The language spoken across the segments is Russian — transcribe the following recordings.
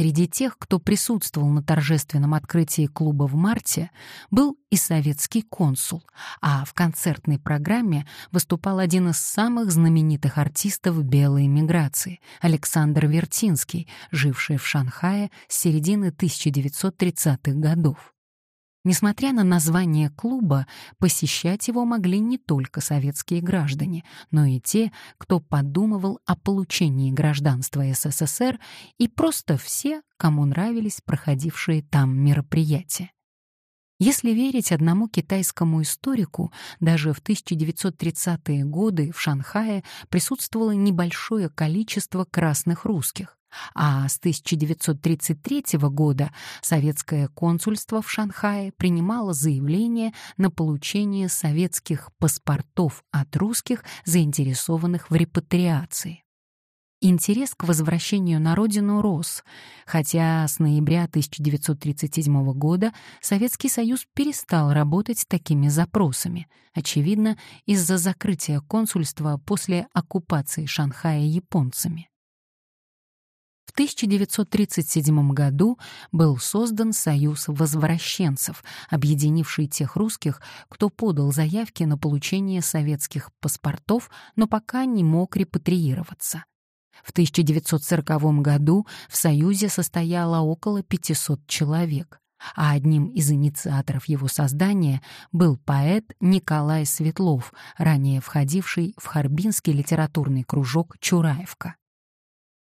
Среди тех, кто присутствовал на торжественном открытии клуба в марте, был и советский консул, а в концертной программе выступал один из самых знаменитых артистов белой эмиграции — Александр Вертинский, живший в Шанхае с середины 1930-х годов. Несмотря на название клуба, посещать его могли не только советские граждане, но и те, кто подумывал о получении гражданства СССР и просто все, кому нравились проходившие там мероприятия. Если верить одному китайскому историку, даже в 1930-е годы в Шанхае присутствовало небольшое количество красных русских, а с 1933 года советское консульство в Шанхае принимало заявление на получение советских паспортов от русских, заинтересованных в репатриации. Интерес к возвращению на родину рос, хотя с ноября 1937 года Советский Союз перестал работать с такими запросами, очевидно, из-за закрытия консульства после оккупации Шанхая японцами. В 1937 году был создан Союз возвращенцев, объединивший тех русских, кто подал заявки на получение советских паспортов, но пока не мог репатриироваться. В 1940 году в Союзе состояло около 500 человек, а одним из инициаторов его создания был поэт Николай Светлов, ранее входивший в Харбинский литературный кружок «Чураевка».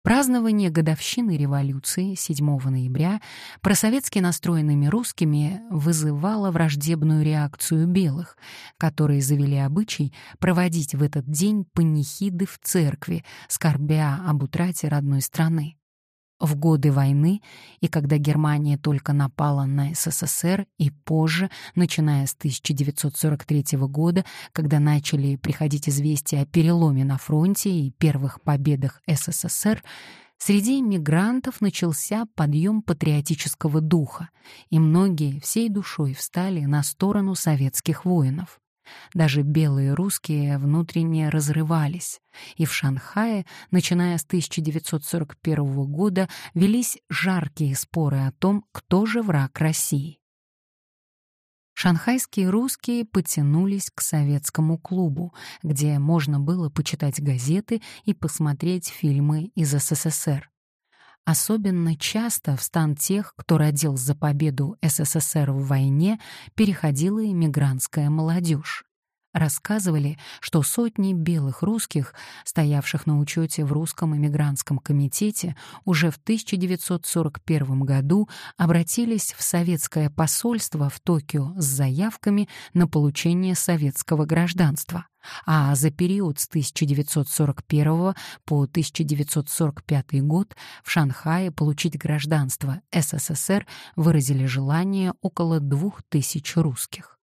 Празднование годовщины революции 7 ноября просоветски настроенными русскими вызывало враждебную реакцию белых, которые завели обычай проводить в этот день панихиды в церкви, скорбя об утрате родной страны. В годы войны и когда Германия только напала на СССР и позже, начиная с 1943 года, когда начали приходить известия о переломе на фронте и первых победах СССР, среди иммигрантов начался подъем патриотического духа, и многие всей душой встали на сторону советских воинов. Даже белые русские внутренне разрывались, и в Шанхае, начиная с 1941 года, велись жаркие споры о том, кто же враг России. Шанхайские русские потянулись к советскому клубу, где можно было почитать газеты и посмотреть фильмы из СССР. Особенно часто в стан тех, кто родил за победу СССР в войне, переходила иммигрантская молодежь. Рассказывали, что сотни белых русских, стоявших на учете в русском эмигрантском комитете, уже в 1941 году обратились в советское посольство в Токио с заявками на получение советского гражданства, а за период с 1941 по 1945 год в Шанхае получить гражданство СССР выразили желание около двух тысяч русских.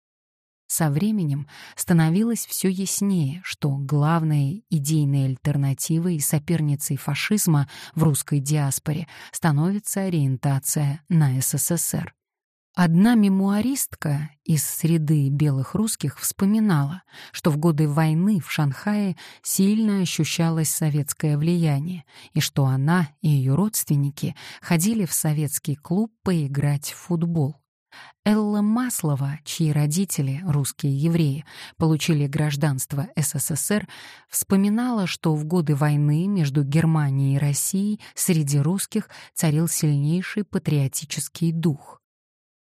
Со временем становилось все яснее, что главной идейной альтернативой и соперницей фашизма в русской диаспоре становится ориентация на СССР. Одна мемуаристка из среды белых русских вспоминала, что в годы войны в Шанхае сильно ощущалось советское влияние, и что она и ее родственники ходили в советский клуб поиграть в футбол. Элла Маслова, чьи родители, русские евреи, получили гражданство СССР, вспоминала, что в годы войны между Германией и Россией среди русских царил сильнейший патриотический дух.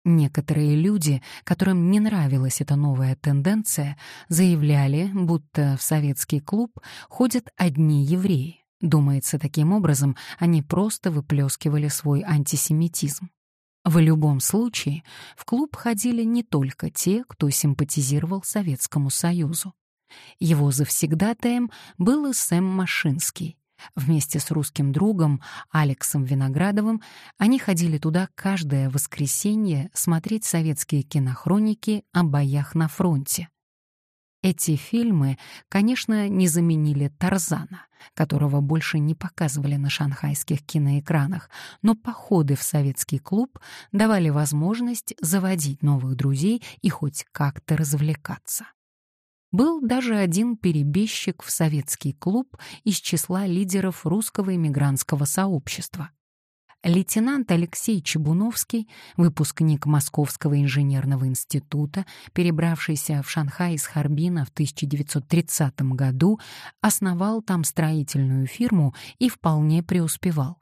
Некоторые люди, которым не нравилась эта новая тенденция, заявляли, будто в советский клуб ходят одни евреи. Думается, таким образом они просто выплескивали свой антисемитизм. В любом случае, в клуб ходили не только те, кто симпатизировал Советскому Союзу. Его завсегдатаем был и Сэм Машинский. Вместе с русским другом Алексом Виноградовым они ходили туда каждое воскресенье смотреть советские кинохроники о боях на фронте. Эти фильмы, конечно, не заменили Тарзана, которого больше не показывали на шанхайских киноэкранах, но походы в советский клуб давали возможность заводить новых друзей и хоть как-то развлекаться. Был даже один перебежчик в советский клуб из числа лидеров русского эмигрантского сообщества. Лейтенант Алексей Чебуновский, выпускник Московского инженерного института, перебравшийся в Шанхай из Харбина в 1930 году, основал там строительную фирму и вполне преуспевал.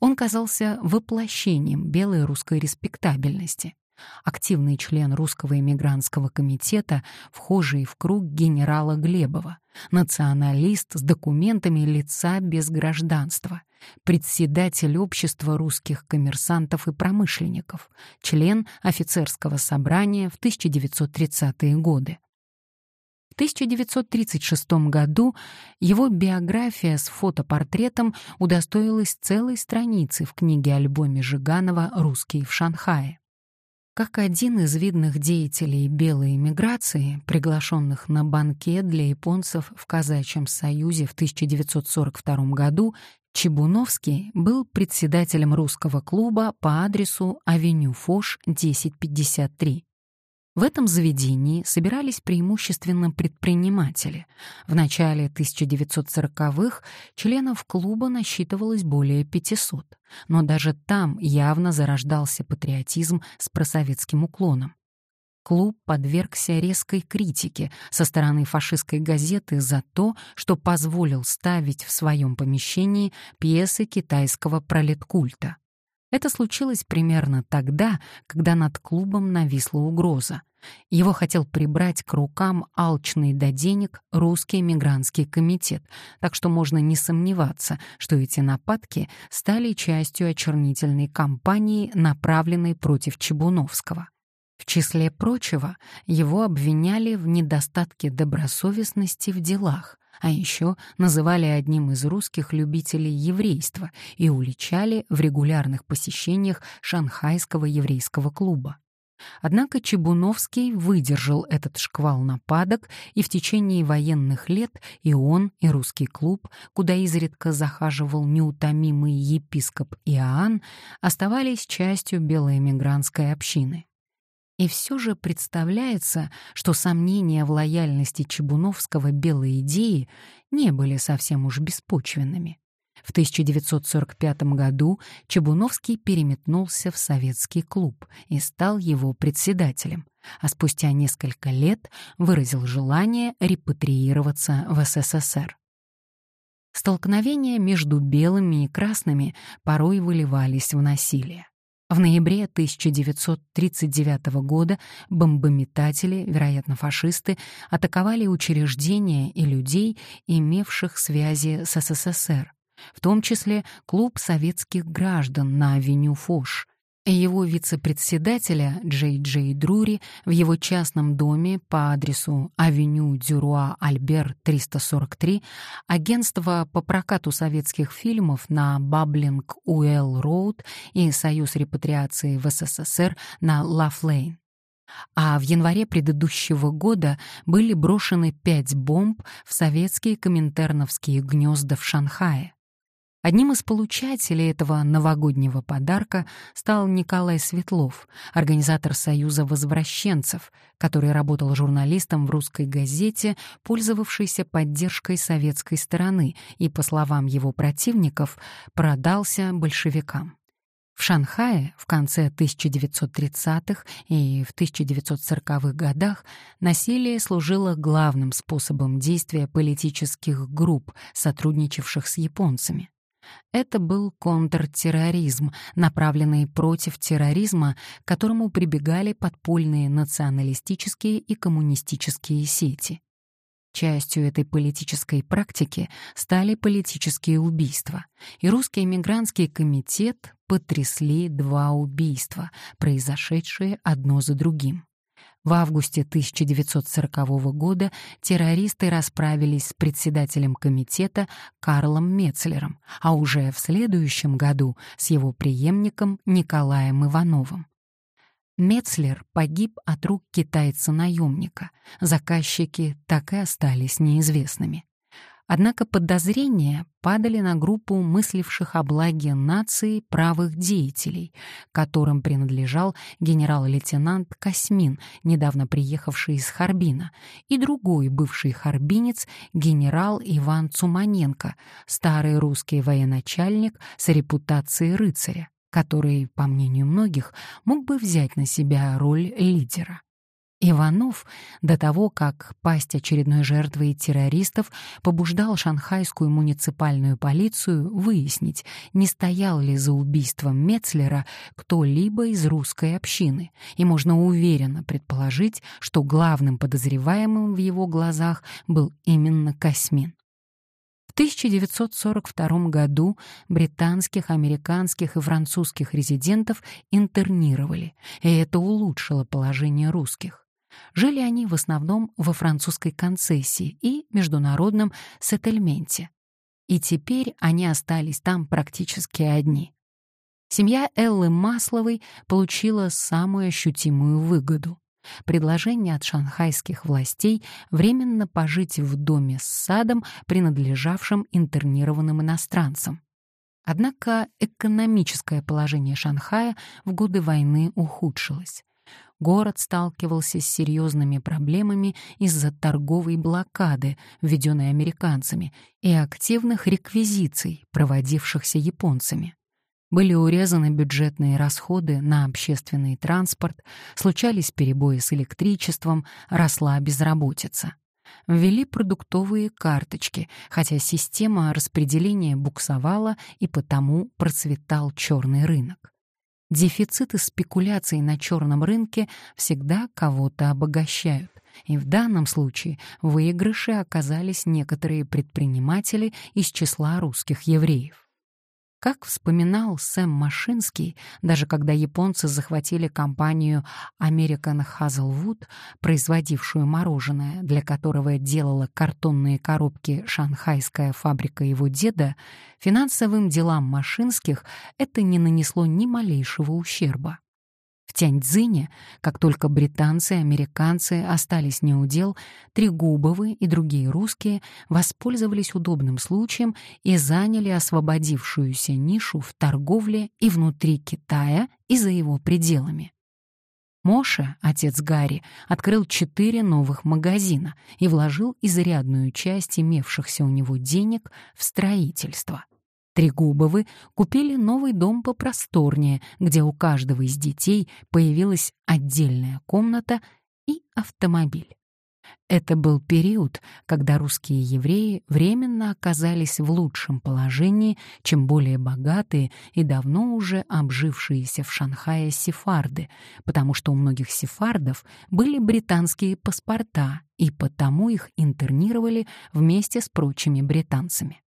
Он казался воплощением белой русской респектабельности активный член русского эмигрантского комитета, вхожий в круг генерала Глебова, националист с документами лица без гражданства, председатель общества русских коммерсантов и промышленников, член офицерского собрания в 1930-е годы. В 1936 году его биография с фотопортретом удостоилась целой страницы в книге-альбоме Жиганова «Русские в Шанхае». Как один из видных деятелей белой эмиграции, приглашенных на банкет для японцев в Казачьем Союзе в 1942 году, Чебуновский был председателем русского клуба по адресу Авеню Фош, 1053. В этом заведении собирались преимущественно предприниматели. В начале 1940-х членов клуба насчитывалось более 500, но даже там явно зарождался патриотизм с просоветским уклоном. Клуб подвергся резкой критике со стороны фашистской газеты за то, что позволил ставить в своем помещении пьесы китайского пролеткульта. Это случилось примерно тогда, когда над клубом нависла угроза. Его хотел прибрать к рукам алчный до денег русский мигрантский комитет, так что можно не сомневаться, что эти нападки стали частью очернительной кампании, направленной против Чебуновского. В числе прочего, его обвиняли в недостатке добросовестности в делах, а еще называли одним из русских любителей еврейства и уличали в регулярных посещениях Шанхайского еврейского клуба. Однако Чебуновский выдержал этот шквал нападок, и в течение военных лет и он, и русский клуб, куда изредка захаживал неутомимый епископ Иоанн, оставались частью белоэмигрантской общины. И все же представляется, что сомнения в лояльности Чебуновского белой идеи не были совсем уж беспочвенными. В 1945 году Чебуновский переметнулся в советский клуб и стал его председателем, а спустя несколько лет выразил желание репатриироваться в СССР. Столкновения между белыми и красными порой выливались в насилие. В ноябре 1939 года бомбометатели, вероятно фашисты, атаковали учреждения и людей, имевших связи с СССР, в том числе клуб советских граждан на авеню Фош, его вице-председателя Джей Джей Друри в его частном доме по адресу авеню Дюруа Альбер 343, агентство по прокату советских фильмов на Баблинг Уэлл Роуд и Союз репатриации в СССР на Лафлейн. А в январе предыдущего года были брошены пять бомб в советские коминтерновские гнезда в Шанхае. Одним из получателей этого новогоднего подарка стал Николай Светлов, организатор Союза возвращенцев, который работал журналистом в русской газете, пользовавшейся поддержкой советской стороны и, по словам его противников, продался большевикам. В Шанхае в конце 1930-х и в 1940-х годах насилие служило главным способом действия политических групп, сотрудничавших с японцами. Это был контртерроризм, направленный против терроризма, к которому прибегали подпольные националистические и коммунистические сети. Частью этой политической практики стали политические убийства, и русский эмигрантский комитет потрясли два убийства, произошедшие одно за другим. В августе 1940 года террористы расправились с председателем комитета Карлом Мецлером, а уже в следующем году с его преемником Николаем Ивановым. Мецлер погиб от рук китайца-наемника, заказчики так и остались неизвестными. Однако подозрения падали на группу мысливших о благе нации правых деятелей, которым принадлежал генерал-лейтенант Космин, недавно приехавший из Харбина, и другой бывший харбинец генерал Иван Цуманенко, старый русский военачальник с репутацией рыцаря. который, по мнению многих, мог бы взять на себя роль лидера. Иванов, до того, как пасть очередной жертвой террористов, побуждал шанхайскую муниципальную полицию выяснить, не стоял ли за убийством Мецлера кто-либо из русской общины, и можно уверенно предположить, что главным подозреваемым в его глазах был именно Космин. В 1942 году британских, американских и французских резидентов интернировали, и это улучшило положение русских. Жили они в основном во французской концессии и международном сеттельменте. И теперь они остались там практически одни. Семья Эллы Масловой получила самую ощутимую выгоду. Предложение от шанхайских властей временно пожить в доме с садом, принадлежавшим интернированным иностранцам. Однако экономическое положение Шанхая в годы войны ухудшилось город сталкивался с серьезными проблемами из-за торговой блокады, введенной американцами, и активных реквизиций, проводившихся японцами. Были урезаны бюджетные расходы на общественный транспорт, случались перебои с электричеством, росла безработица. Ввели продуктовые карточки, хотя система распределения буксовала и потому процветал черный рынок. Дефициты спекуляций на черном рынке всегда кого-то обогащают. И в данном случае в выигрыше оказались некоторые предприниматели из числа русских евреев. Как вспоминал Сэм Машинский, даже когда японцы захватили компанию American Hazelwood, производившую мороженое, для которого делала картонные коробки шанхайская фабрика его деда, финансовым делам Машинских это не нанесло ни малейшего ущерба. В Тяньцзине, как только британцы и американцы остались неудел, Трегубовы и другие русские воспользовались удобным случаем и заняли освободившуюся нишу в торговле и внутри Китая, и за его пределами. Моша, отец Гарри, открыл четыре новых магазина и вложил изрядную часть имевшихся у него денег в строительство — Трегубовы купили новый дом попросторнее, где у каждого из детей появилась отдельная комната и автомобиль. Это был период, когда русские евреи временно оказались в лучшем положении, чем более богатые и давно уже обжившиеся в Шанхае сефарды, потому что у многих сефардов были британские паспорта, и потому их интернировали вместе с прочими британцами.